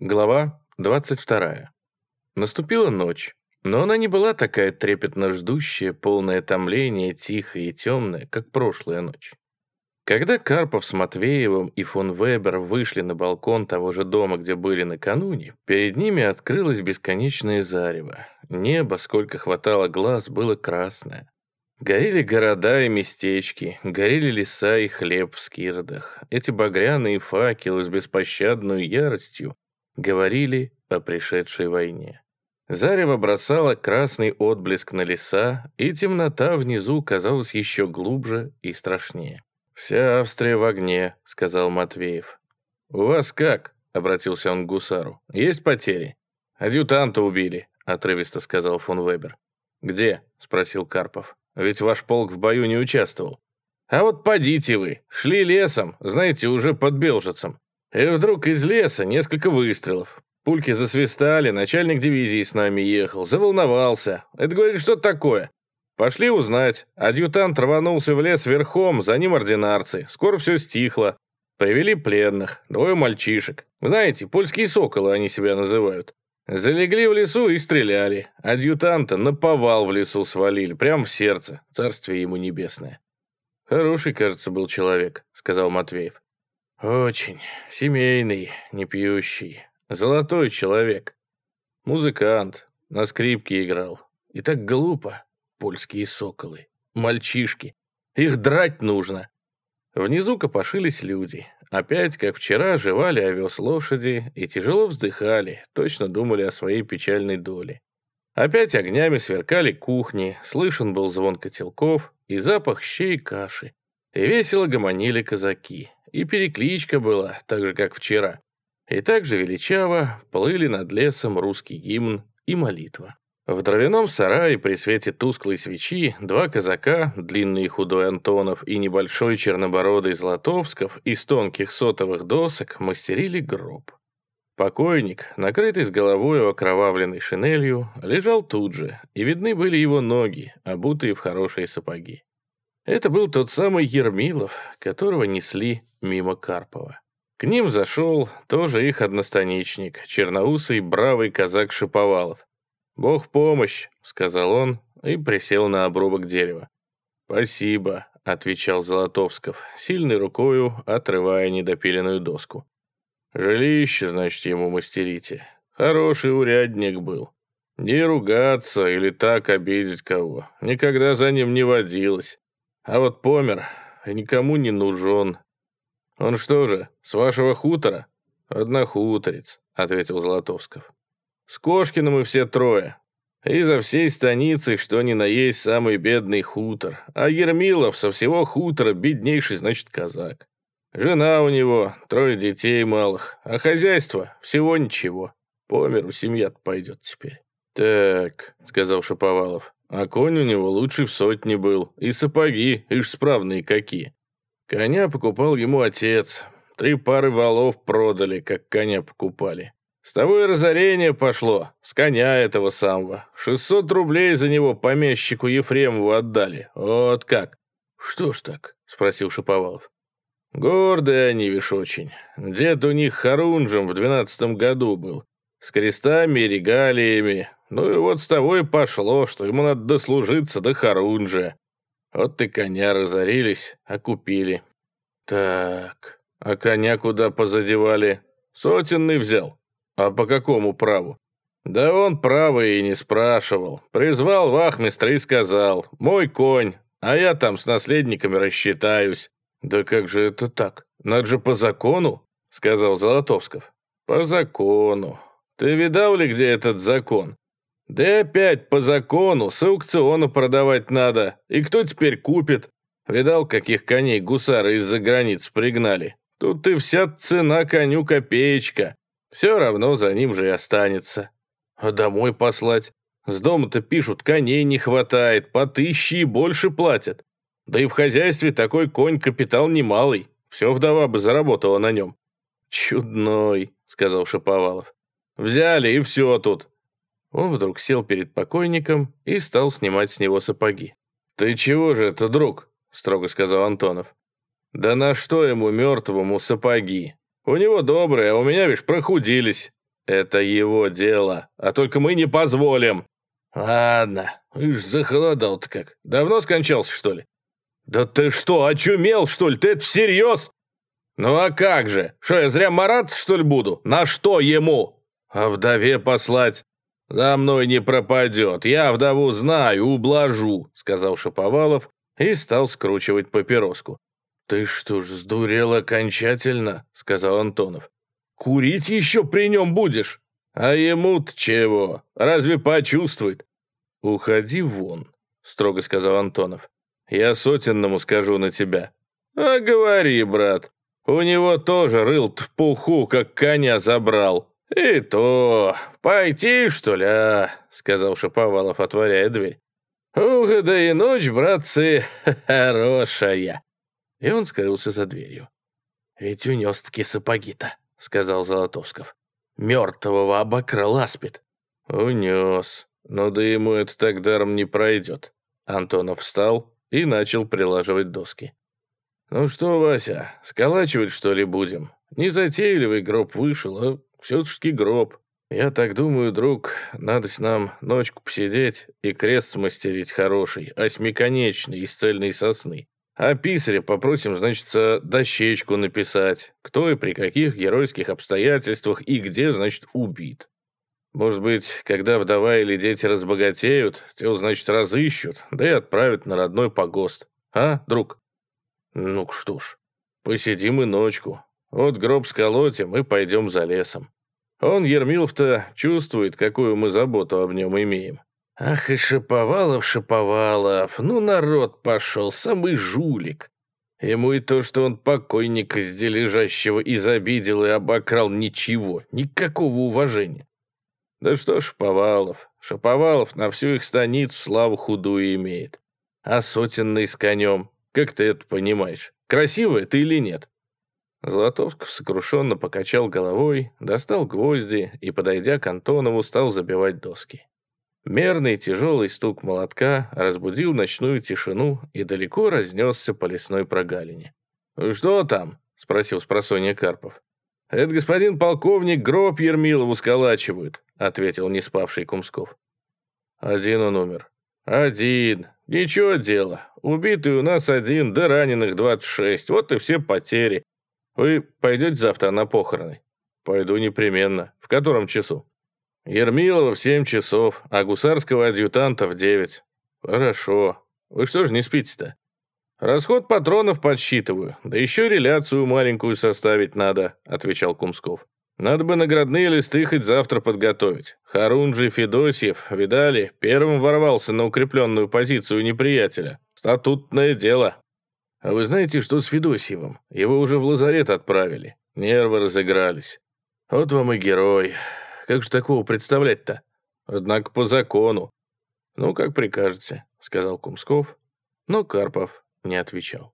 Глава 22. Наступила ночь, но она не была такая трепетно ждущая, полная томления, тихая и темная, как прошлая ночь. Когда Карпов с Матвеевым и фон Вебер вышли на балкон того же дома, где были накануне, перед ними открылось бесконечное зарево. Небо, сколько хватало глаз, было красное. Горели города и местечки, горели леса и хлеб в скирдах. Эти багряные факелы с беспощадной яростью говорили о пришедшей войне. Зарево бросало красный отблеск на леса, и темнота внизу казалась еще глубже и страшнее. «Вся Австрия в огне», — сказал Матвеев. «У вас как?» — обратился он к гусару. «Есть потери?» «Адъютанта убили», — отрывисто сказал фон Вебер. «Где?» — спросил Карпов. «Ведь ваш полк в бою не участвовал». «А вот подите вы, шли лесом, знаете, уже под Белжицем. И вдруг из леса несколько выстрелов. Пульки засвистали, начальник дивизии с нами ехал, заволновался. Это, говорит, что такое? Пошли узнать. Адъютант рванулся в лес верхом, за ним ординарцы. Скоро все стихло. Привели пленных, двое мальчишек. Знаете, польские соколы они себя называют. Залегли в лесу и стреляли. Адъютанта наповал в лесу свалили, прямо в сердце. Царствие ему небесное. «Хороший, кажется, был человек», — сказал Матвеев. Очень. Семейный, не пьющий. Золотой человек. Музыкант. На скрипке играл. И так глупо. Польские соколы. Мальчишки. Их драть нужно. Внизу копошились люди. Опять, как вчера, жевали овес лошади и тяжело вздыхали, точно думали о своей печальной доле. Опять огнями сверкали кухни, слышен был звон котелков и запах щей и каши. И весело гомонили казаки и перекличка была, так же, как вчера. И также величаво плыли над лесом русский гимн и молитва. В дровяном сарае при свете тусклой свечи два казака, длинный и худой Антонов и небольшой чернобородый Златовсков, из тонких сотовых досок мастерили гроб. Покойник, накрытый с головой окровавленной шинелью, лежал тут же, и видны были его ноги, обутые в хорошие сапоги. Это был тот самый Ермилов, которого несли мимо Карпова. К ним зашел тоже их одностаничник, черноусый бравый казак Шиповалов. «Бог помощь», — сказал он и присел на обрубок дерева. «Спасибо», — отвечал Золотовсков, сильной рукою отрывая недопиленную доску. «Жилище, значит, ему мастерите. Хороший урядник был. Не ругаться или так обидеть кого. Никогда за ним не водилось. А вот помер, и никому не нужен. Он что же, с вашего хутора? Однохуторец, ответил Золотовсков. С Кошкиным мы все трое. И за всей станицы, что ни на есть, самый бедный хутор. А Ермилов со всего хутора беднейший, значит, казак. Жена у него, трое детей малых, а хозяйство всего ничего. По миру семья пойдет теперь. «Так», — сказал Шаповалов, а конь у него лучший в сотне был. И сапоги, ишь справные какие. Коня покупал ему отец. Три пары валов продали, как коня покупали. С того и разорение пошло, с коня этого самого. 600 рублей за него помещику Ефремову отдали. Вот как. Что ж так? Спросил Шаповалов. Гордые они, вишь, очень. Дед у них Харунжем в двенадцатом году был. С крестами и регалиями. Ну и вот с того и пошло, что ему надо дослужиться до Харунжа. Вот и коня разорились, а купили. Так, а коня куда позадевали? Сотенный взял. А по какому праву? Да он право и не спрашивал. Призвал вахмистра и сказал, мой конь, а я там с наследниками рассчитаюсь. Да как же это так? Надо же по закону, сказал Золотовсков. По закону. Ты видал ли, где этот закон? Да опять по закону, с аукциона продавать надо. И кто теперь купит? Видал, каких коней гусары из-за границ пригнали? Тут и вся цена коню копеечка. Все равно за ним же и останется. А домой послать? С дома-то пишут, коней не хватает, по тысяче и больше платят. Да и в хозяйстве такой конь капитал немалый. Все вдова бы заработала на нем. «Чудной», — сказал Шаповалов. «Взяли, и все тут. Он вдруг сел перед покойником и стал снимать с него сапоги. «Ты чего же это, друг?» – строго сказал Антонов. «Да на что ему, мертвому, сапоги? У него добрые, а у меня, видишь, прохудились. Это его дело, а только мы не позволим. Ладно, ишь, захолодал-то как. Давно скончался, что ли? Да ты что, очумел, что ли? Ты это всерьез? Ну а как же? Что, я зря мараться, что ли, буду? На что ему? А вдове послать? За мной не пропадет. Я вдову знаю, ублажу, сказал Шаповалов и стал скручивать папироску. «Ты что ж, сдурел окончательно?» — сказал Антонов. «Курить еще при нем будешь? А ему-то чего? Разве почувствует?» «Уходи вон», — строго сказал Антонов. «Я сотенному скажу на тебя». «А говори, брат, у него тоже рыл в пуху, как коня забрал». «И то, пойти, что ли, а?» — сказал Шаповалов, отворяя дверь. «Ух, да и ночь, братцы, хорошая!» И он скрылся за дверью. «Ведь унес-таки сапоги-то», — сказал Золотовсков. «Мертвого обокрал аспид». «Унес. Но да ему это так даром не пройдет». Антонов встал и начал прилаживать доски. «Ну что, Вася, сколачивать, что ли, будем? Незатейливый гроб вышел, а все-таки гроб. Я так думаю, друг, надо с нам ночку посидеть и крест смастерить хороший, осьмиконечный, из цельной сосны. А писаря попросим, значит, дощечку написать, кто и при каких геройских обстоятельствах и где, значит, убит. Может быть, когда вдова или дети разбогатеют, те, значит, разыщут, да и отправят на родной погост. А, друг? Ну что ж, посидим и ночку. Вот гроб сколотим и пойдем за лесом. Он, Ермилов-то, чувствует, какую мы заботу об нем имеем. Ах и Шаповалов, Шаповалов, ну народ пошел, самый жулик. Ему и то, что он покойника лежащего изобидел и обокрал, ничего, никакого уважения. Да что Шаповалов, Шаповалов на всю их станицу славу худую имеет. А сотенный с конем, как ты это понимаешь, красиво это или нет? Золотовсков сокрушенно покачал головой, достал гвозди и, подойдя к Антонову, стал забивать доски. Мерный тяжелый стук молотка разбудил ночную тишину и далеко разнесся по лесной прогалине. «Что там?» — спросил спросонья Карпов. «Это господин полковник гроб Ермилову сколачивают», — ответил неспавший Кумсков. «Один он умер». «Один. Ничего дела. Убитый у нас один, да раненых двадцать шесть. Вот и все потери. Вы пойдете завтра на похороны?» «Пойду непременно. В котором часу?» Ермилова в семь часов, а гусарского адъютанта в девять. Хорошо. Вы что же не спите-то? Расход патронов подсчитываю, да еще реляцию маленькую составить надо, отвечал Кумсков. Надо бы наградные листы хоть завтра подготовить. Харунжий Федосьев, видали, первым ворвался на укрепленную позицию неприятеля. Статутное дело. А вы знаете, что с Федосьевым? Его уже в лазарет отправили. Нервы разыгрались. Вот вам и герой. Как же такого представлять-то? Однако по закону. Ну, как прикажете, сказал Кумсков, но Карпов не отвечал.